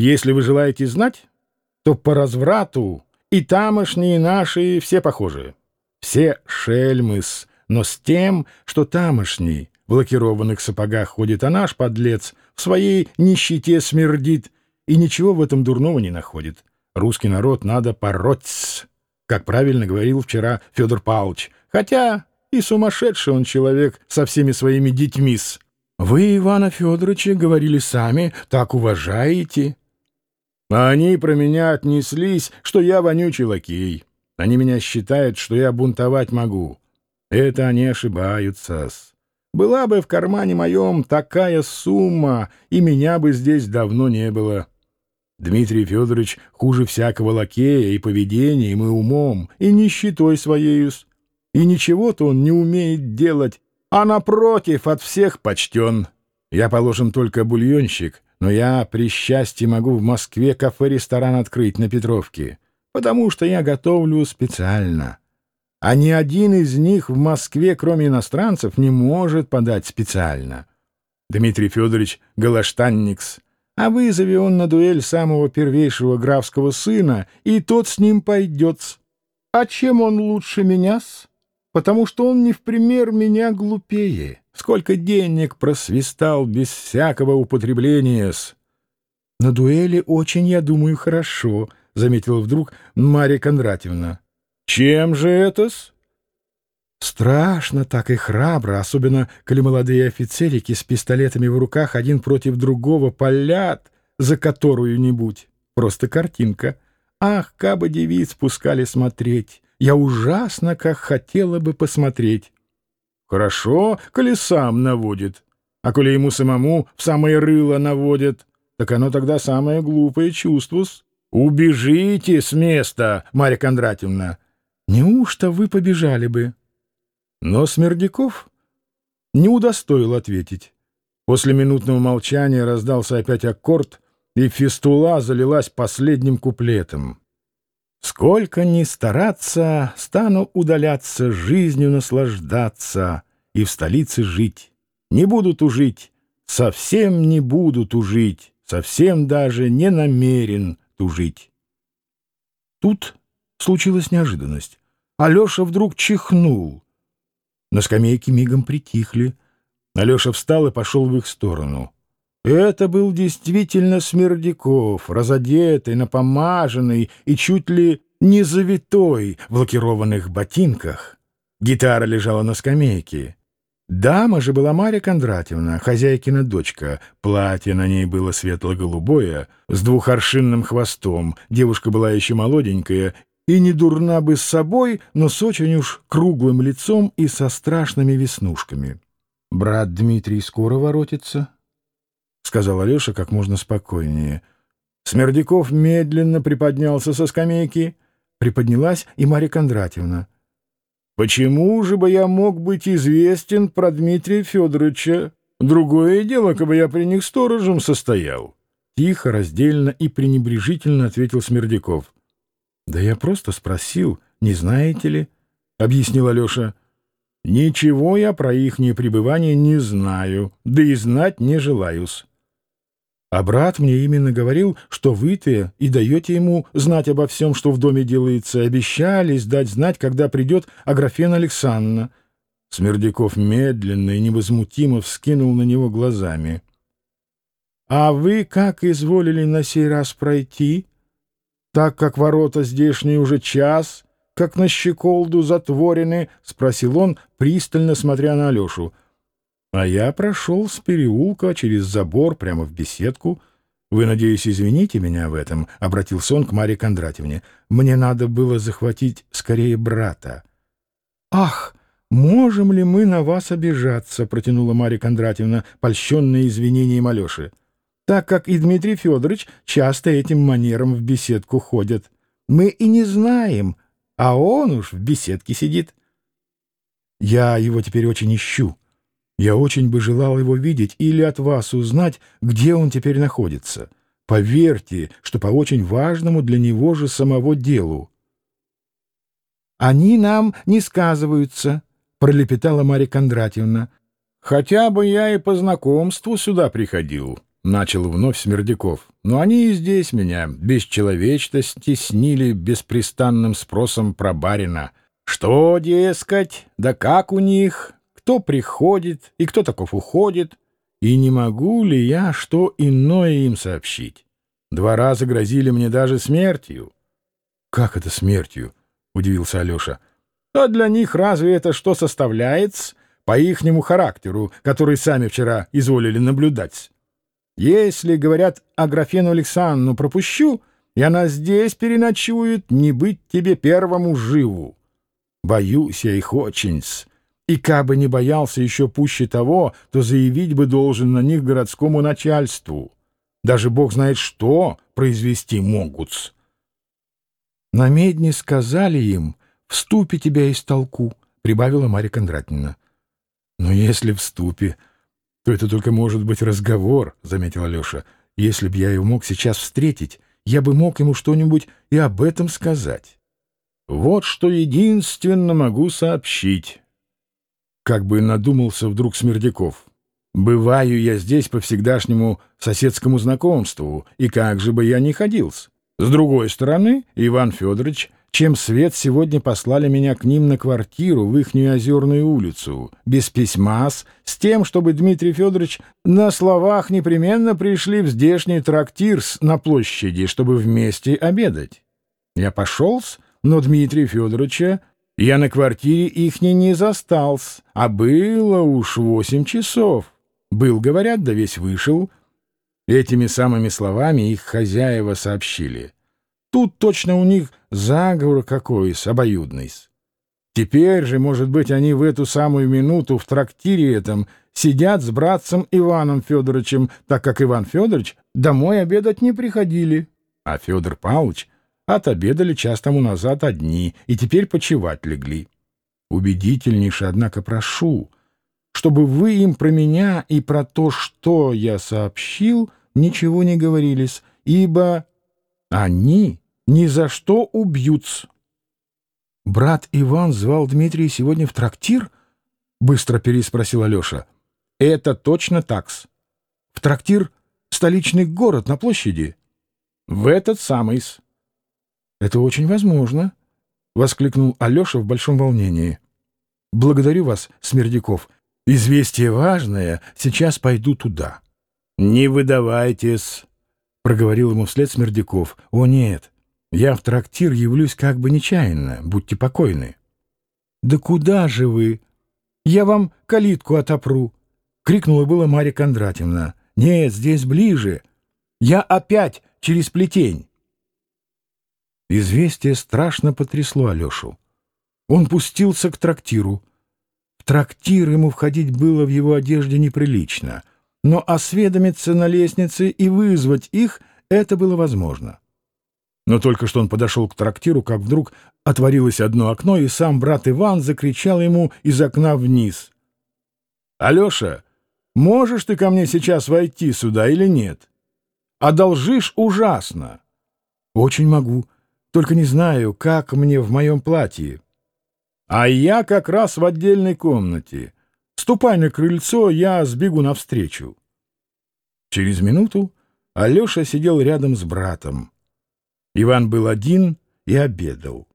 Если вы желаете знать, то по разврату и тамошние наши все похожи. Все шельмыс, но с тем, что тамошний в лакированных сапогах ходит, а наш подлец в своей нищете смердит и ничего в этом дурного не находит. Русский народ надо пороть, как правильно говорил вчера Федор Павлович, хотя и сумасшедший он человек со всеми своими детьми-с. Вы, Ивана Федоровича, говорили сами, так уважаете. А они про меня отнеслись, что я вонючий лакей. Они меня считают, что я бунтовать могу. Это они ошибаются -с. Была бы в кармане моем такая сумма, и меня бы здесь давно не было. Дмитрий Федорович хуже всякого лакея и поведением, и умом, и нищетой своею. И ничего-то он не умеет делать, а напротив от всех почтен. Я, положим, только бульонщик, но я при счастье могу в Москве кафе-ресторан открыть на Петровке, потому что я готовлю специально. А ни один из них в Москве, кроме иностранцев, не может подать специально. Дмитрий Федорович Галаштанникс, а вызови он на дуэль самого первейшего графского сына, и тот с ним пойдет. А чем он лучше меня-с? Потому что он не в пример меня глупее. Сколько денег просвистал без всякого употребления-с. — На дуэли очень, я думаю, хорошо, — заметила вдруг Марья Кондратьевна. — Чем же это-с? — Страшно так и храбро, особенно, коли молодые офицерики с пистолетами в руках один против другого палят за которую-нибудь. Просто картинка. Ах, кабы девиц пускали смотреть! Я ужасно как хотела бы посмотреть. Хорошо, коли сам наводит. А коли ему самому в самое рыло наводят, так оно тогда самое глупое чувство. Убежите с места, Марья Кондратьевна. Неужто вы побежали бы? Но Смердяков не удостоил ответить. После минутного молчания раздался опять аккорд, и фистула залилась последним куплетом. Сколько ни стараться, стану удаляться, жизнью наслаждаться и в столице жить. Не буду тужить, совсем не буду тужить, совсем даже не намерен тужить. Тут случилась неожиданность. Алеша вдруг чихнул. На скамейке мигом притихли. Алеша встал и пошел в их сторону. Это был действительно Смердяков, разодетый, напомаженный и чуть ли не завитой в лакированных ботинках. Гитара лежала на скамейке. Дама же была Марья Кондратьевна, хозяйкина дочка. Платье на ней было светло-голубое, с двухоршинным хвостом. Девушка была еще молоденькая и не дурна бы с собой, но с очень уж круглым лицом и со страшными веснушками. Брат Дмитрий скоро воротится, — сказал Алеша как можно спокойнее. Смердяков медленно приподнялся со скамейки. Приподнялась и Марья Кондратьевна. «Почему же бы я мог быть известен про Дмитрия Федоровича? Другое дело, как бы я при них сторожем состоял». Тихо, раздельно и пренебрежительно ответил Смердяков. «Да я просто спросил, не знаете ли?» — объяснил Алеша. «Ничего я про ихнее пребывание не знаю, да и знать не желаю-с. А брат мне именно говорил, что вы-то и даете ему знать обо всем, что в доме делается, обещались дать знать, когда придет Аграфена Александровна. Смердяков медленно и невозмутимо вскинул на него глазами. — А вы как изволили на сей раз пройти? Так как ворота здешние уже час, как на щеколду затворены? — спросил он, пристально смотря на Алешу. — а я прошел с переулка через забор прямо в беседку. Вы, надеюсь, извините меня в этом, — обратился он к Марье Кондратьевне. Мне надо было захватить скорее брата. — Ах, можем ли мы на вас обижаться? — протянула Марья Кондратьевна, польщенная извинением Алеши. — Так как и Дмитрий Федорович часто этим манером в беседку ходят. Мы и не знаем, а он уж в беседке сидит. Я его теперь очень ищу. Я очень бы желал его видеть или от вас узнать, где он теперь находится. Поверьте, что по очень важному для него же самого делу. «Они нам не сказываются», — пролепетала Марья Кондратьевна. «Хотя бы я и по знакомству сюда приходил. — начал вновь Смердяков. «Но они и здесь меня бесчеловечно стеснили беспрестанным спросом про барина. Что, дескать, да как у них, кто приходит и кто таков уходит, и не могу ли я что иное им сообщить? Два раза грозили мне даже смертью». «Как это смертью?» — удивился Алеша. «А для них разве это что составляется?» по ихнему характеру, который сами вчера изволили наблюдать. Если, говорят, Аграфену Александру пропущу, и она здесь переночует, не быть тебе первому живу. Боюсь я их очень -с. И кабы не боялся еще пуще того, то заявить бы должен на них городскому начальству. Даже бог знает что произвести могут. На медне сказали им, в ступе тебя из толку, прибавила Марья Кондратьевна. Но если в ступе, то это только может быть разговор, — заметил Алеша. Если б я его мог сейчас встретить, я бы мог ему что-нибудь и об этом сказать. Вот что единственно могу сообщить. Как бы надумался вдруг Смердяков. Бываю я здесь по всегдашнему соседскому знакомству, и как же бы я ни ходился. С другой стороны, Иван Федорович чем свет сегодня послали меня к ним на квартиру в ихнюю озерную улицу, без письма, с тем, чтобы Дмитрий Федорович на словах непременно пришли в здешний трактир на площади, чтобы вместе обедать. Я пошел но Дмитрия Федоровича я на квартире ихней не застался, а было уж восемь часов. Был, говорят, да весь вышел. Этими самыми словами их хозяева сообщили — Тут точно у них заговор какой-с, обоюдный-с. Теперь же, может быть, они в эту самую минуту в трактире этом сидят с братцем Иваном Федоровичем, так как Иван Федорович домой обедать не приходили, а Федор Павлович отобедали час тому назад одни и теперь почевать легли. Убедительнейше, однако, прошу, чтобы вы им про меня и про то, что я сообщил, ничего не говорились, ибо они ни за что убьются. Брат Иван звал Дмитрия сегодня в трактир? Быстро переспросил Алеша. Это точно такс. В трактир столичный город на площади. В этот самый -с. Это очень возможно, воскликнул Алеша в большом волнении. Благодарю вас, Смердяков. Известие важное, сейчас пойду туда. Не выдавайтесь, проговорил ему вслед Смердяков. «О, нет, я в трактир явлюсь как бы нечаянно, будьте покойны». «Да куда же вы? Я вам калитку отопру!» — крикнула была Марья Кондратьевна. «Нет, здесь ближе. Я опять через плетень». Известие страшно потрясло Алешу. Он пустился к трактиру. В трактир ему входить было в его одежде неприлично — но осведомиться на лестнице и вызвать их это было возможно. Но только что он подошел к трактиру, как вдруг отворилось одно окно, и сам брат Иван закричал ему из окна вниз. «Алеша, можешь ты ко мне сейчас войти сюда или нет? Одолжишь ужасно». «Очень могу, только не знаю, как мне в моем платье». «А я как раз в отдельной комнате». Ступай на крыльцо, я сбегу навстречу. Через минуту Алеша сидел рядом с братом. Иван был один и обедал.